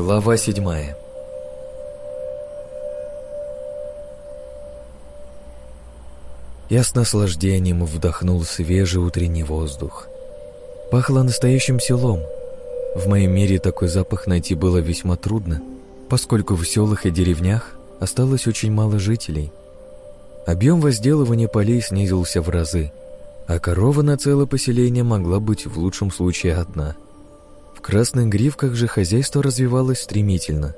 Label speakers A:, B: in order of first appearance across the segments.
A: Глава седьмая Я с наслаждением вдохнул свежий утренний воздух. Пахло настоящим селом. В моем мире такой запах найти было весьма трудно, поскольку в селах и деревнях осталось очень мало жителей. Объем возделывания полей снизился в разы, а корова на целое поселение могла быть в лучшем случае одна. В красных гривках же хозяйство развивалось стремительно.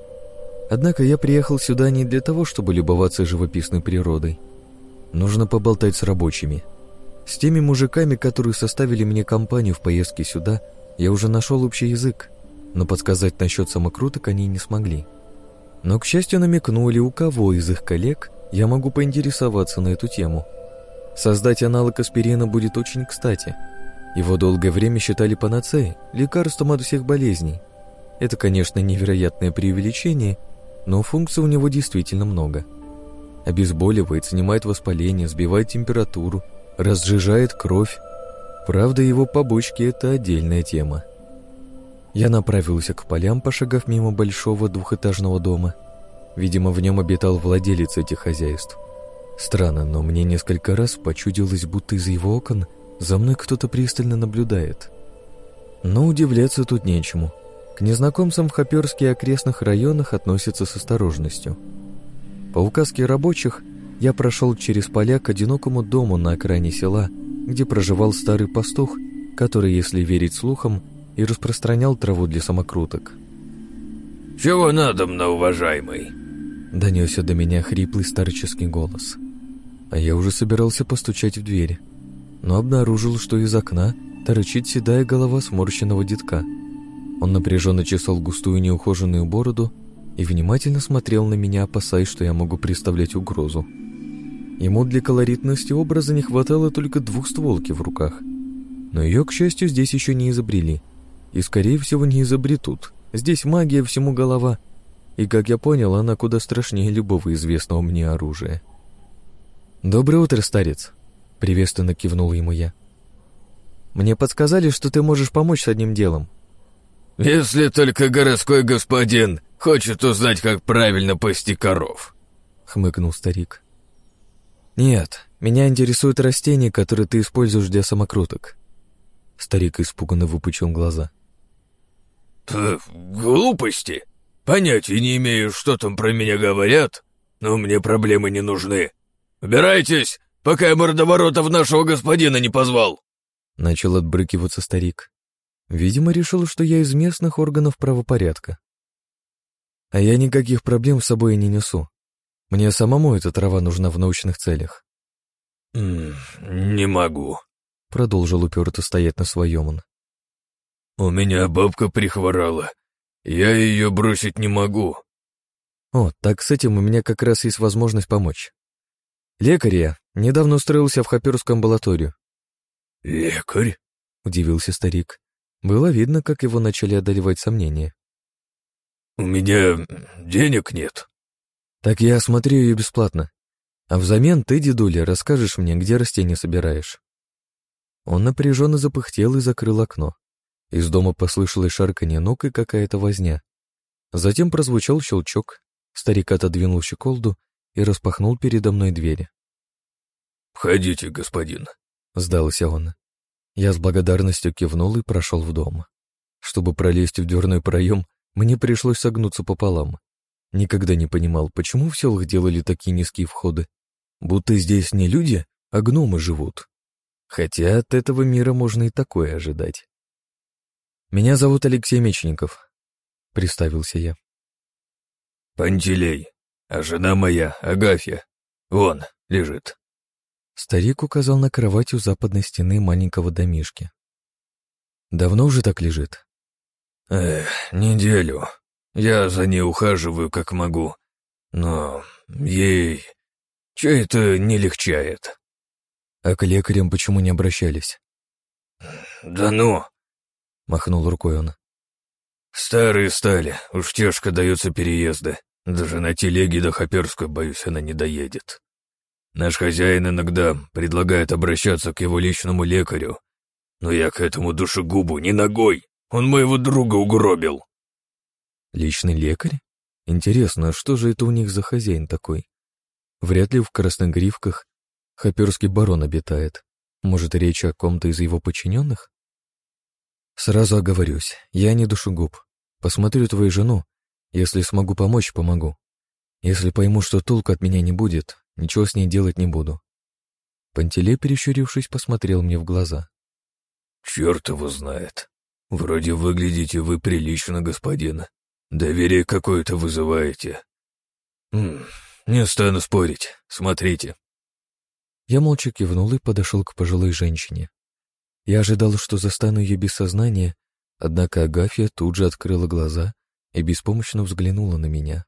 A: Однако я приехал сюда не для того, чтобы любоваться живописной природой – Нужно поболтать с рабочими. С теми мужиками, которые составили мне компанию в поездке сюда, я уже нашел общий язык, но подсказать насчет самокруток они не смогли. Но, к счастью, намекнули, у кого из их коллег я могу поинтересоваться на эту тему. Создать аналог аспирина будет очень кстати. Его долгое время считали панацеей, лекарством от всех болезней. Это, конечно, невероятное преувеличение, но функций у него действительно много – Обезболивает, снимает воспаление, сбивает температуру, разжижает кровь. Правда, его побочки – это отдельная тема. Я направился к полям, пошагав мимо большого двухэтажного дома. Видимо, в нем обитал владелец этих хозяйств. Странно, но мне несколько раз почудилось, будто из его окон за мной кто-то пристально наблюдает. Но удивляться тут нечему. К незнакомцам в Хоперске и окрестных районах относятся с осторожностью – по указке рабочих я прошел через поля к одинокому дому на окраине села, где проживал старый пастух, который, если верить слухам, и распространял траву для самокруток.
B: «Чего надо, мна, уважаемый?»
A: Донесся до меня хриплый старческий голос. А я уже собирался постучать в дверь, но обнаружил, что из окна торчит седая голова сморщенного детка. Он напряженно чесал густую неухоженную бороду и внимательно смотрел на меня, опасаясь, что я могу представлять угрозу. Ему для колоритности образа не хватало только двухстволки в руках. Но ее, к счастью, здесь еще не изобрели. И, скорее всего, не изобретут. Здесь магия всему голова. И, как я понял, она куда страшнее любого известного мне оружия. «Доброе утро, старец!» — приветственно кивнул ему я. «Мне подсказали, что ты можешь помочь с одним делом».
B: «Если только городской господин Хочет узнать, как правильно пасти коров», —
A: хмыкнул старик. «Нет, меня интересуют растения, которые ты используешь для самокруток». Старик испуганно выпучил глаза.
B: «Глупости. Понятия не имею, что там про меня говорят, но мне проблемы не нужны. Убирайтесь, пока я мордоворотов нашего господина не позвал!»
A: Начал отбрыкиваться старик. Видимо, решил, что я из местных органов правопорядка. А я никаких проблем с собой не несу. Мне самому эта трава нужна в научных целях.
B: «Не могу», —
A: продолжил уперто стоять на своем он.
B: «У меня бабка прихворала. Я ее бросить не могу».
A: «О, так с этим у меня как раз есть возможность помочь. Лекарь я, недавно устроился в Хаперскую амбулаторию».
B: «Лекарь?»
A: — удивился старик. Было видно, как его начали одолевать сомнения.
B: «У меня денег нет».
A: «Так я осмотрю ее бесплатно. А взамен ты, дедуля, расскажешь мне, где растения собираешь». Он напряженно запыхтел и закрыл окно. Из дома послышалось шарканье ног и какая-то возня. Затем прозвучал щелчок, старик отодвинул щеколду и распахнул передо мной двери.
B: «Входите, господин», —
A: сдался он. Я с благодарностью кивнул и прошел в дом. Чтобы пролезть в дверной проем, мне пришлось согнуться пополам. Никогда не понимал, почему в селах делали такие низкие входы. Будто здесь не люди, а гномы живут. Хотя от этого мира можно и такое ожидать. «Меня зовут Алексей Мечников», — представился я.
B: «Пантелей, а жена моя, Агафья, вон, лежит».
A: Старик указал на кровать у западной стены маленького домишки. «Давно уже так лежит?»
B: Эх, неделю. Я за ней ухаживаю как могу. Но ей... Че это не легчает?
A: А к лекарям почему не обращались?
B: Да ну!
A: Махнул рукой он.
B: Старые стали, уж тяжко даются переезды. Даже на телеге до Хоперской, боюсь, она не доедет. Наш хозяин иногда предлагает обращаться к его личному лекарю, но я к этому душегубу не ногой. Он моего друга угробил.
A: Личный лекарь? Интересно, что же это у них за хозяин такой? Вряд ли в красногривках хаперский барон обитает. Может, речь о ком-то из его подчиненных? Сразу оговорюсь, я не душегуб. Посмотрю твою жену. Если смогу помочь, помогу. Если пойму, что толку от меня не будет, ничего с ней делать не буду. Пантелей, перещурившись, посмотрел мне в глаза.
B: «Черт его знает. Вроде выглядите вы прилично, господин. Доверие какое-то вызываете. М -м, не стану спорить. Смотрите».
A: Я молча кивнул и подошел к пожилой женщине. Я ожидал, что застану ее без сознания, однако Агафья тут же открыла глаза и беспомощно взглянула на меня.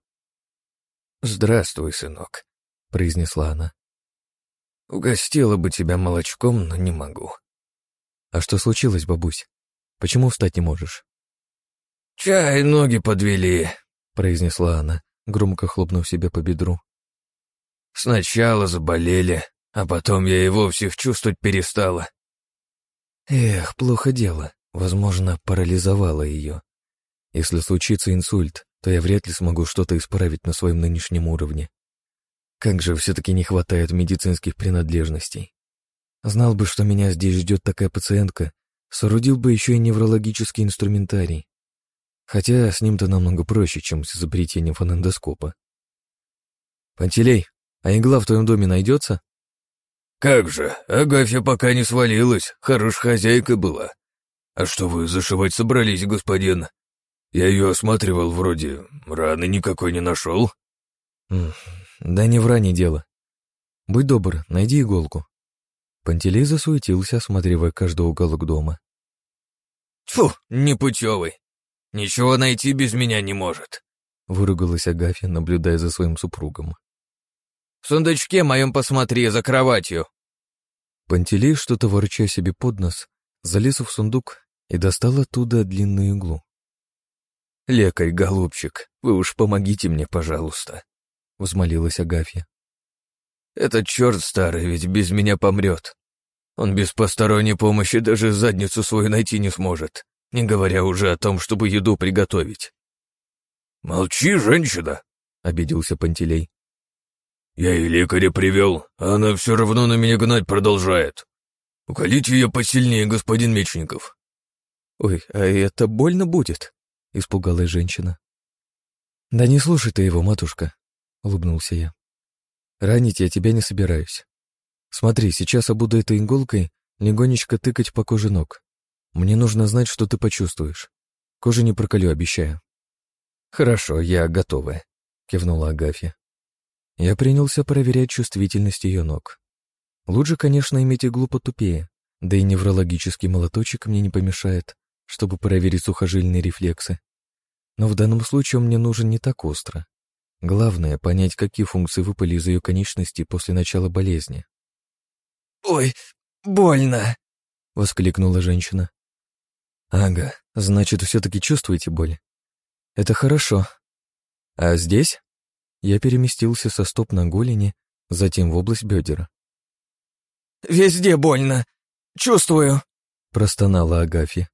B: «Здравствуй, сынок», — произнесла она.
A: «Угостила бы тебя молочком, но не могу». «А что случилось, бабусь? Почему встать не можешь?»
B: «Чай ноги подвели», —
A: произнесла она, громко хлопнув себя по бедру.
B: «Сначала заболели, а потом я и вовсе их чувствовать перестала».
A: Эх, плохо дело. Возможно, парализовало ее. Если случится инсульт, то я вряд ли смогу что-то исправить на своем нынешнем уровне. Как же все-таки не хватает медицинских принадлежностей. Знал бы, что меня здесь ждет такая пациентка, соорудил бы еще и неврологический инструментарий. Хотя с ним-то намного проще, чем с изобретением фонендоскопа. «Пантелей, а игла в твоем доме найдется?»
B: «Как же, Агафья пока не свалилась, хорошая хозяйка была. А что вы зашивать собрались, господин? Я ее осматривал вроде, раны никакой не нашел».
A: «Да не в ране дело. Будь добр, найди иголку». Пантелей засуетился, осматривая каждый уголок дома.
B: «Тьфу, непутевый. Ничего найти без меня не может», —
A: выругалась Агафья, наблюдая за своим супругом.
B: «В сундучке моем посмотри, за кроватью».
A: Пантелей, что-то ворча себе под нос, залез в сундук и достал оттуда длинную иглу.
B: «Лекарь, голубчик, вы уж помогите мне, пожалуйста», — взмолилась Агафья. «Этот черт старый ведь без меня помрет. Он без посторонней помощи даже задницу свою найти не сможет, не говоря уже о том, чтобы еду приготовить». «Молчи, женщина!» — обиделся Пантелей. «Я и лекаря привел, а она все равно на меня гнать продолжает. Уколите ее посильнее, господин Мечников».
A: «Ой, а это больно будет?» — испугалась женщина. «Да не слушай ты его, матушка», — улыбнулся я. «Ранить я тебя не собираюсь. Смотри, сейчас я буду этой иголкой легонечко тыкать по коже ног. Мне нужно знать, что ты почувствуешь. Кожу не проколю, обещаю». «Хорошо, я готова», — кивнула Агафья. Я принялся проверять чувствительность ее ног. Лучше, конечно, иметь иглу потупее, да и неврологический молоточек мне не помешает, чтобы проверить сухожильные рефлексы. Но в данном случае он мне нужен не так остро. Главное — понять, какие функции выпали из ее конечностей после начала болезни.
B: «Ой, больно!»
A: — воскликнула женщина. «Ага, значит, все-таки чувствуете боль? Это хорошо. А здесь?» Я переместился со стоп на голени, затем в область бедер.
B: «Везде больно. Чувствую», — простонала Агафья.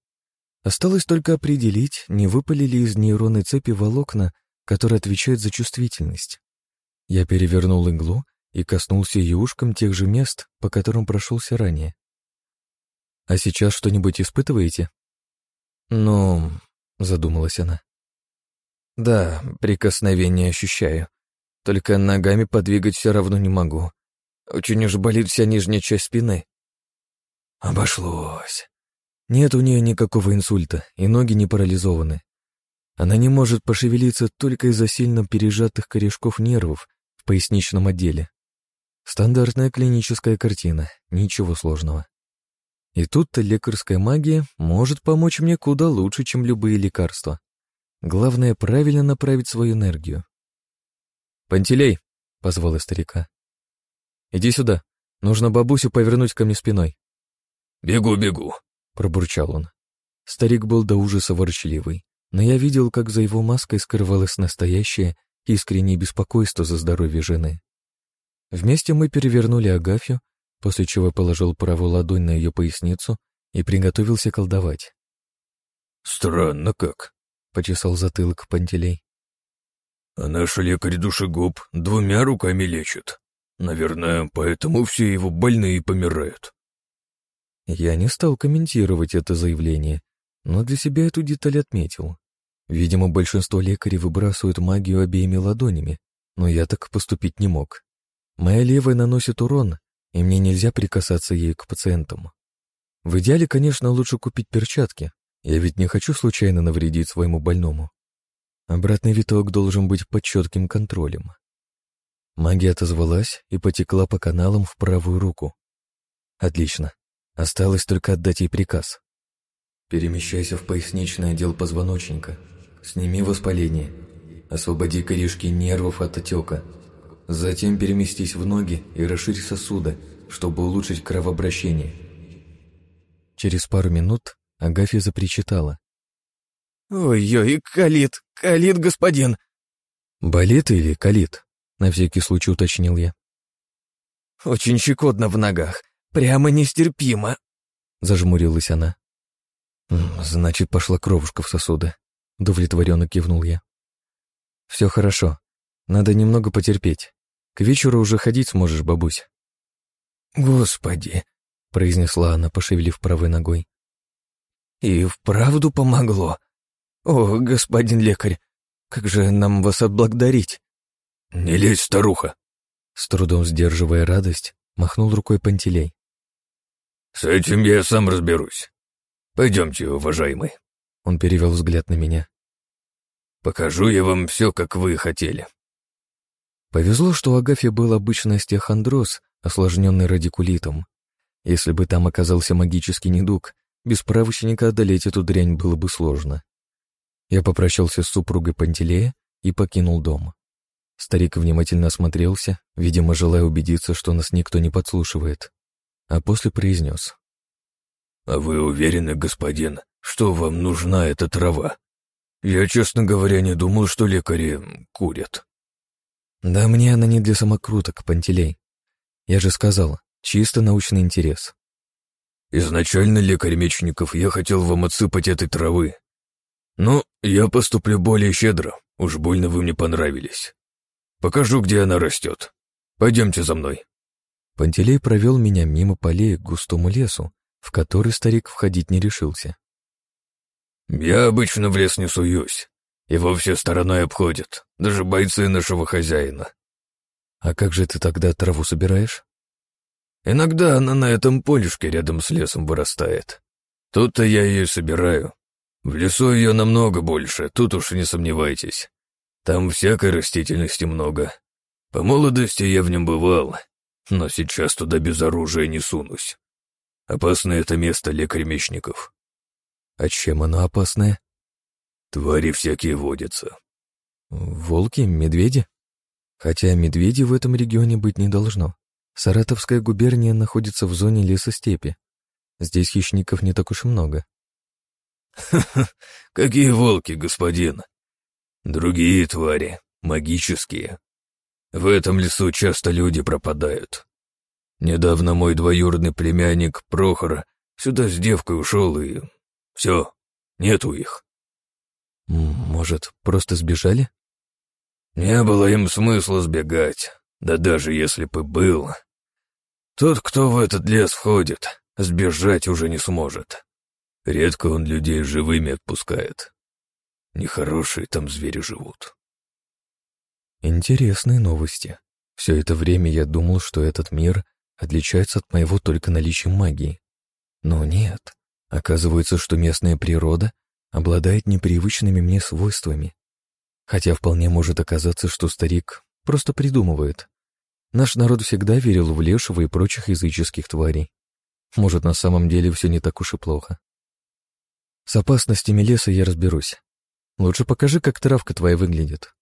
A: Осталось только определить, не выпали ли из нейронной цепи волокна, которые отвечают за чувствительность. Я перевернул иглу и коснулся ее ушком тех же мест, по которым прошелся ранее. «А сейчас что-нибудь испытываете?» «Ну...» — задумалась она. «Да, прикосновение ощущаю. Только ногами подвигать все равно не могу. Очень уж болит вся нижняя часть спины. Обошлось. Нет у нее никакого инсульта, и ноги не парализованы. Она не может пошевелиться только из-за сильно пережатых корешков нервов в поясничном отделе. Стандартная клиническая картина, ничего сложного. И тут-то лекарская магия может помочь мне куда лучше, чем любые лекарства. Главное правильно направить свою энергию. «Пантелей!» — позвал я старика. «Иди сюда. Нужно бабусю повернуть ко мне спиной».
B: «Бегу, бегу», —
A: пробурчал он. Старик был до ужаса ворчливый, но я видел, как за его маской скрывалось настоящее искреннее беспокойство за здоровье жены. Вместе мы перевернули Агафью, после чего положил правую ладонь на ее поясницу и приготовился колдовать.
B: «Странно как.
A: — почесал затылок Пантелей.
B: «А наш лекарь-душегуб двумя руками лечит. Наверное, поэтому все его больные помирают».
A: Я не стал комментировать это заявление, но для себя эту деталь отметил. Видимо, большинство лекарей выбрасывают магию обеими ладонями, но я так поступить не мог. Моя левая наносит урон, и мне нельзя прикасаться ей к пациентам. В идеале, конечно, лучше купить перчатки. Я ведь не хочу случайно навредить своему больному. Обратный виток должен быть под четким контролем. Магия отозвалась и потекла по каналам в правую руку. Отлично. Осталось только отдать ей приказ. Перемещайся в поясничный отдел позвоночника. Сними воспаление. Освободи корешки нервов от отека. Затем переместись в ноги и расширь сосуды, чтобы улучшить кровообращение. Через пару минут Агафья запричитала.
C: «Ой-ой, калит, калит, господин!»
A: «Болит или калит?» — на всякий случай уточнил я.
C: «Очень щекотно в ногах, прямо нестерпимо!» — зажмурилась она.
A: «Значит, пошла кровушка в сосуды», — удовлетворенно кивнул я. «Все хорошо. Надо немного потерпеть. К вечеру уже ходить сможешь, бабусь».
C: «Господи!» — произнесла она, пошевелив правой ногой. «И вправду помогло. О, господин лекарь, как же нам вас отблагодарить?»
B: «Не лезь, старуха!»
A: С трудом сдерживая радость, махнул рукой Пантелей.
B: «С этим я сам разберусь. Пойдемте, уважаемый».
A: Он перевел взгляд на меня.
B: «Покажу я вам все, как вы хотели».
A: Повезло, что у Агафьи был обычный остеохондроз, осложненный радикулитом. Если бы там оказался магический недуг, без справочника одолеть эту дрянь было бы сложно. Я попрощался с супругой Пантелея и покинул дом. Старик внимательно осмотрелся, видимо, желая убедиться, что нас никто не подслушивает, а после произнес.
B: «А вы уверены, господин, что вам нужна эта трава? Я, честно говоря, не думал, что лекари курят».
A: «Да мне она не для самокруток, Пантелей. Я же сказал, чисто научный интерес».
B: «Изначально, лекарь Мечников, я хотел вам отсыпать этой травы. Но я поступлю более щедро, уж больно вы мне понравились. Покажу, где она растет. Пойдемте за мной».
A: Пантелей провел меня мимо полей к густому лесу, в который старик входить не решился.
B: «Я обычно в лес не суюсь. Его все стороной обходят, даже бойцы нашего хозяина».
A: «А как же ты тогда траву собираешь?»
B: «Иногда она на этом полюшке рядом с лесом вырастает. Тут-то я ее собираю. В лесу ее намного больше, тут уж не сомневайтесь. Там всякой растительности много. По молодости я в нем бывал, но сейчас туда без оружия не сунусь. Опасное это место лекарь-мечников.
A: А чем оно опасное?
B: Твари всякие водятся.
A: Волки, медведи? Хотя медведей в этом регионе быть не должно. Саратовская губерния находится в зоне лесостепи. Здесь хищников не так уж и много.
B: «Ха-ха, какие волки, господин! Другие твари, магические. В этом лесу часто люди пропадают. Недавно мой двоюродный племянник Прохор сюда с девкой ушел и... Все, нету их.
A: Может, просто сбежали?
B: Не было им смысла сбегать, да даже если бы был. Тот, кто в этот лес входит, сбежать уже не сможет. Редко он людей живыми отпускает. Нехорошие там звери живут.
A: Интересные новости. Все это время я думал, что этот мир отличается от моего только наличием магии. Но нет. Оказывается, что местная природа обладает непривычными мне свойствами. Хотя вполне может оказаться, что старик просто придумывает. Наш народ всегда верил в лешего и прочих языческих тварей. Может, на самом деле все не так уж и плохо. С опасностями леса я разберусь. Лучше покажи, как травка твоя выглядит.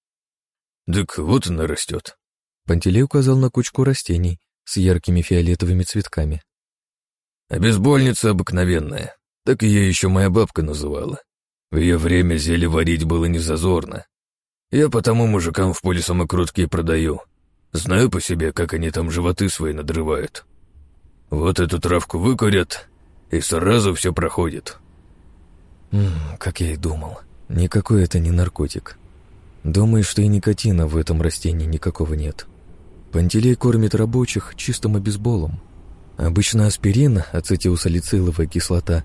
B: Так вот она растет.
A: Пантелей указал на кучку растений с яркими фиолетовыми цветками.
B: Обезбольница обыкновенная. Так ее еще моя бабка называла. В ее время зелье варить было не зазорно. Я потому мужикам в поле самокрутки продаю. Знаю по себе, как они там животы свои надрывают. Вот эту травку выкурят, и сразу все проходит.
A: -м, как я и думал. Никакой это не наркотик. Думаю, что и никотина в этом растении никакого нет. Пантелей кормит рабочих чистым обезболом. Обычно аспирин, ацетилсалициловая кислота,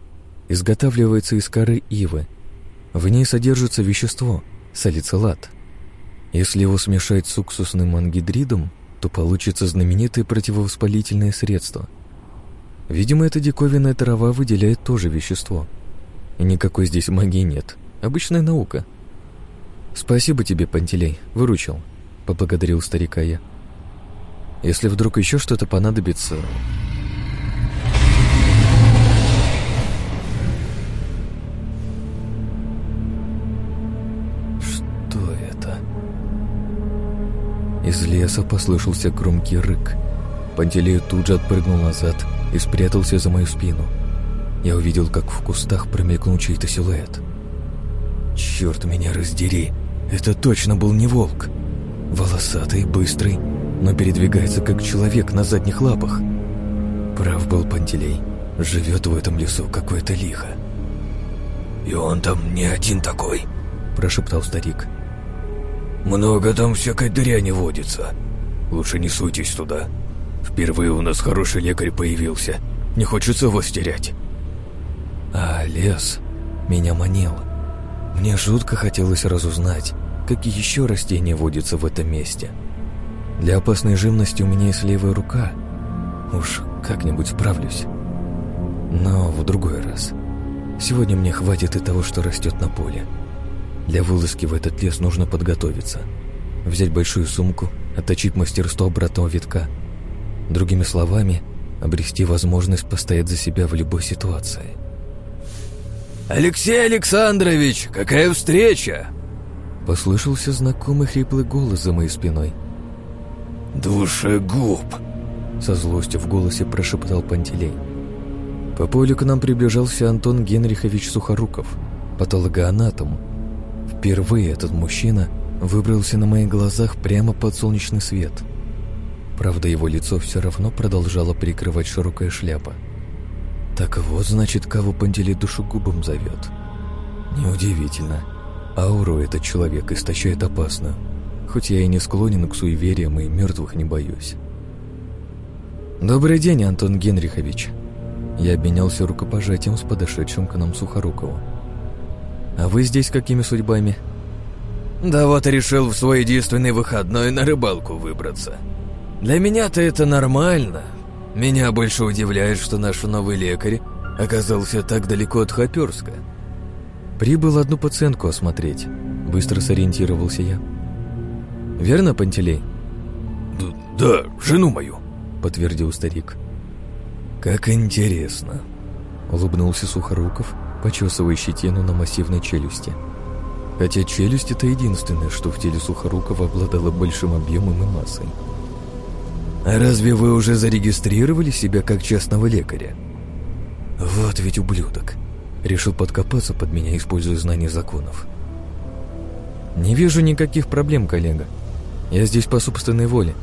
A: изготавливается из коры ивы. В ней содержится вещество – салицилат. Если его смешать с уксусным ангидридом, то получится знаменитое противовоспалительное средство. Видимо, эта диковинная трава выделяет тоже вещество. И никакой здесь магии нет. Обычная наука. «Спасибо тебе, Пантелей, выручил», — поблагодарил старика я. «Если вдруг еще что-то понадобится...» Что это? Из леса послышался громкий рык. Пантелей тут же отпрыгнул назад и спрятался за мою спину. Я увидел, как в кустах промелькнул чей-то силуэт. «Черт меня раздери!» Это точно был не волк. Волосатый, быстрый, но передвигается как человек на задних лапах. Прав был Пантелей. Живет в этом лесу какое-то лихо.
B: «И он там не один такой», – прошептал старик. «Много там всякой дряни водится. Лучше не суйтесь туда. Впервые у нас хороший лекарь появился. Не хочется вас терять».
A: А лес меня манил. Мне жутко хотелось разузнать, какие еще растения водятся в этом месте. Для опасной живности у меня есть левая рука. Уж как-нибудь справлюсь. Но в другой раз. Сегодня мне хватит и того, что растет на поле. Для вылазки в этот лес нужно подготовиться. Взять большую сумку, отточить мастерство обратного витка. Другими словами, обрести возможность постоять за себя в любой ситуации.
B: «Алексей Александрович, какая встреча!»
A: Послышался знакомый хриплый голос за моей спиной.
B: «Душегуб!»
A: Со злостью в голосе прошептал Пантелей. По полю к нам приближался Антон Генрихович Сухоруков, патологоанатом. Впервые этот мужчина выбрался на моих глазах прямо под солнечный свет. Правда, его лицо все равно продолжало прикрывать широкая шляпа. Так вот, значит, кого Пантелей душегубом зовет. Неудивительно. Ауру этот человек истощает опасно, хоть я и не склонен к суевериям и мертвых не боюсь. «Добрый день, Антон Генрихович!» Я обменялся рукопожатием с подошедшим к нам Сухорукову. «А вы здесь какими судьбами?»
B: «Да вот решил в свой единственный выходной на рыбалку выбраться. Для меня-то это нормально. Меня больше удивляет, что наш новый лекарь оказался так далеко от Хоперска.
A: Прибыл одну пациентку осмотреть. Быстро сориентировался я. Верно, Пантелей?
B: Да, жену мою,
A: подтвердил старик.
B: Как интересно.
A: Улыбнулся Сухоруков, почесывая щетину на массивной челюсти. Хотя челюсть это единственное, что в теле Сухорукова обладало большим объемом и массой.
B: «А разве вы уже зарегистрировали себя как частного лекаря?»
A: «Вот ведь ублюдок. Решил подкопаться под меня, используя знания законов. «Не вижу никаких проблем, коллега. Я здесь по собственной воле.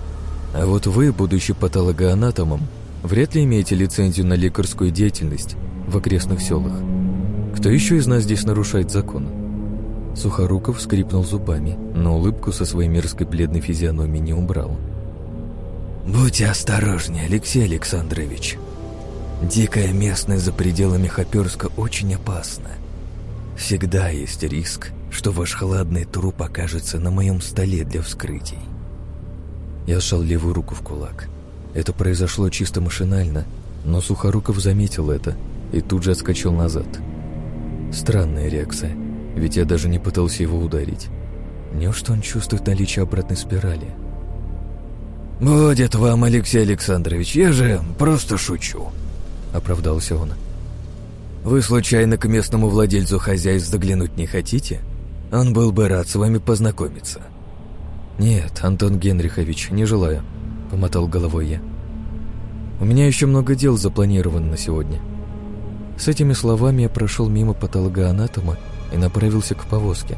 A: А вот вы, будучи патологоанатомом, вряд ли имеете лицензию на лекарскую деятельность в окрестных селах. Кто еще из нас здесь нарушает закон?» Сухоруков скрипнул зубами, но улыбку со своей мерзкой бледной физиономией не убрал.
B: «Будьте осторожнее, Алексей Александрович», Дикая местность за пределами Хоперска очень опасна. Всегда есть риск, что ваш хладный труп окажется на моем столе для вскрытий.
A: Я сжал левую руку в кулак. Это произошло чисто машинально, но Сухоруков заметил это и тут же отскочил назад. Странная реакция, ведь я даже не пытался его ударить. Неужто он чувствует наличие обратной спирали?
B: «Будет вам, Алексей Александрович, я же просто шучу», —
A: оправдался он.
B: «Вы случайно к местному владельцу хозяйств заглянуть не хотите? Он был бы рад с вами познакомиться».
A: «Нет, Антон Генрихович, не желаю», — помотал головой я. «У меня еще много дел запланировано на сегодня». С этими словами я прошел мимо патологоанатома и направился к повозке.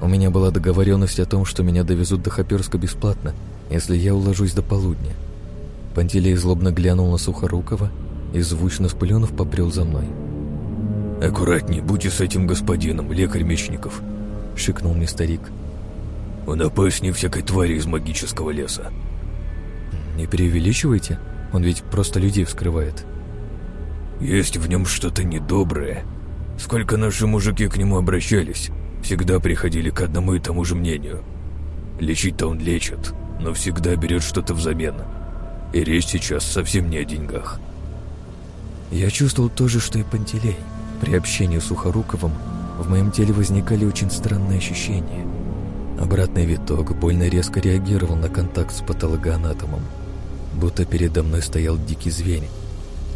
A: У меня была договоренность о том, что меня довезут до Хоперска бесплатно, если я уложусь до полудня. Пантелей злобно глянул на Сухорукова и звучно сплюнув побрел за мной.
B: «Аккуратней, будьте с этим господином, лекарь Мечников», — шикнул мне старик. «Он опаснее всякой твари из магического леса».
A: «Не преувеличивайте, он ведь просто людей вскрывает».
B: «Есть в нем что-то недоброе. Сколько наши мужики к нему обращались, всегда приходили к одному и тому же мнению. Лечить-то он лечит, но всегда берет что-то взамен. И речь сейчас совсем не о деньгах».
A: Я чувствовал то же, что и Пантелей. При общении с Сухоруковым в моем теле возникали очень странные ощущения. Обратный виток больно резко реагировал на контакт с патологоанатомом, будто передо мной стоял дикий зверь.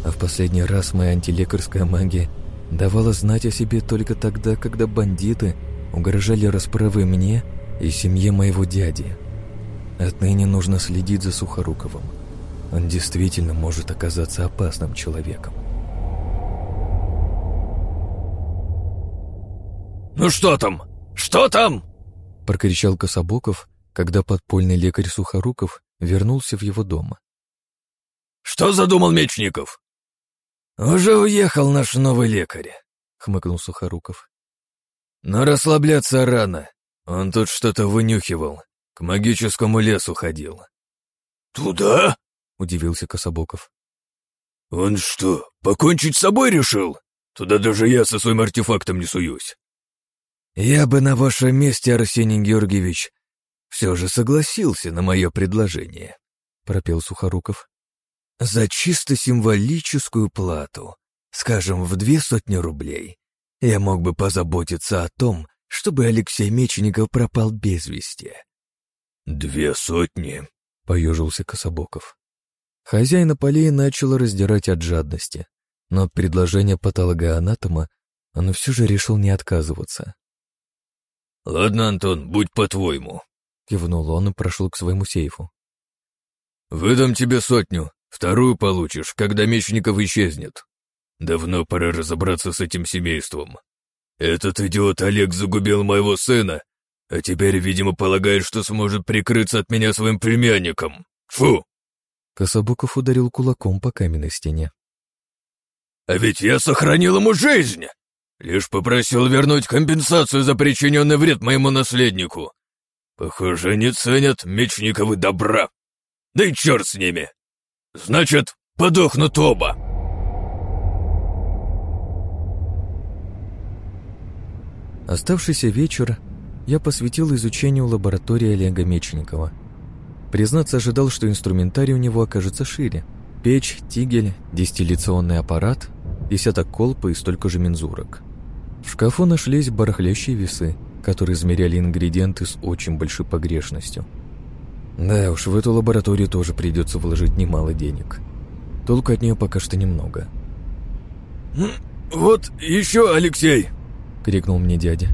A: А в последний раз моя антилекарская магия давала знать о себе только тогда, когда бандиты угрожали расправой мне и семье моего дяди. Отныне нужно следить за Сухоруковым. Он действительно может оказаться опасным человеком.
B: «Ну что там? Что там?»
A: прокричал Кособоков, когда подпольный лекарь Сухоруков вернулся в его дом.
B: «Что задумал Мечников?»
C: «Уже уехал наш новый лекарь», — хмыкнул Сухоруков. «Но расслабляться рано. Он тут что-то вынюхивал, к магическому лесу ходил».
B: «Туда?»
C: — удивился Кособоков.
B: «Он что, покончить с собой решил? Туда даже я со своим артефактом не суюсь».
C: «Я бы на вашем месте, Арсений Георгиевич, все же согласился на мое предложение», — пропел Сухоруков. «За чисто символическую плату, скажем, в две сотни рублей, я мог бы позаботиться о том, чтобы Алексей Мечников пропал без вести».
B: «Две сотни?»
A: — поежился Кособоков. Хозяин полей начал раздирать от жадности, но от предложения патологоанатома он все же решил не отказываться.
B: «Ладно, Антон, будь по-твоему», —
A: кивнул он и прошел к своему сейфу.
B: «Выдам тебе сотню, вторую получишь, когда Мечников исчезнет. Давно пора разобраться с этим семейством. Этот идиот Олег загубил моего сына, а теперь, видимо, полагает, что сможет прикрыться от меня своим племянником. Фу!»
A: Кособоков ударил кулаком по каменной стене.
B: «А ведь я сохранил ему жизнь!» Лишь попросил вернуть компенсацию за причиненный вред моему наследнику. Похоже, не ценят мечниковы добра. Да и черт с ними. Значит, подохнут оба.
A: Оставшийся вечер я посвятил изучению лаборатории Олега Мечникова. Признаться, ожидал, что инструментарий у него окажется шире. Печь, тигель, дистилляционный аппарат, десяток колб и столько же мензурок. В шкафу нашлись барахлящие весы, которые измеряли ингредиенты с очень большой погрешностью. Да уж, в эту лабораторию тоже придется вложить немало денег. Толку от нее пока что немного.
B: «Вот еще, Алексей!»
A: — крикнул мне дядя.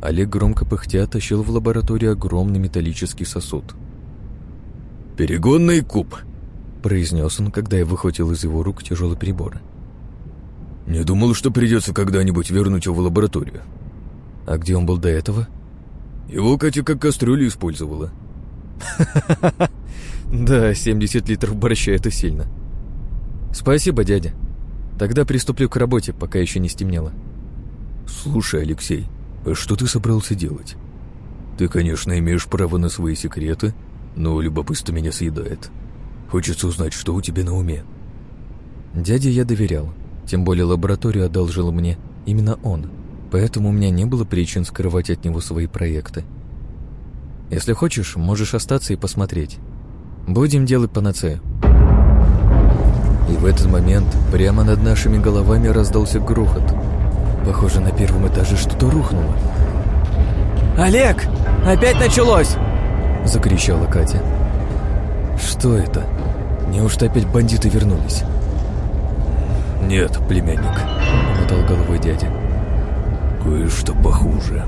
A: Олег громко пыхтя тащил в лабораторию огромный металлический сосуд.
B: «Перегонный куб», —
A: произнес он, когда я выхватил из его рук тяжелый прибор.
B: Не думал, что придется когда-нибудь вернуть его в лабораторию.
A: А где он был до этого?
B: Его Катя как кастрюлю использовала.
A: Да, 70 литров борща — это сильно. Спасибо, дядя. Тогда приступлю к работе, пока еще не стемнело.
B: Слушай, Алексей, а что ты собрался делать? Ты, конечно, имеешь право на свои секреты, но любопытство меня съедает. Хочется узнать, что у тебя на уме.
A: Дяде я доверял. Тем более лабораторию одолжил мне именно он, поэтому у меня не было причин скрывать от него свои проекты. Если хочешь, можешь остаться и посмотреть. Будем делать панацею. И в этот момент прямо над нашими головами раздался грохот. Похоже, на первом этаже что-то рухнуло.
C: «Олег! Опять началось!»
A: — закричала Катя. «Что это? Неужто опять бандиты вернулись?»
B: «Нет, племянник», —
A: мотал головой дядя.
B: «Кое-что похуже».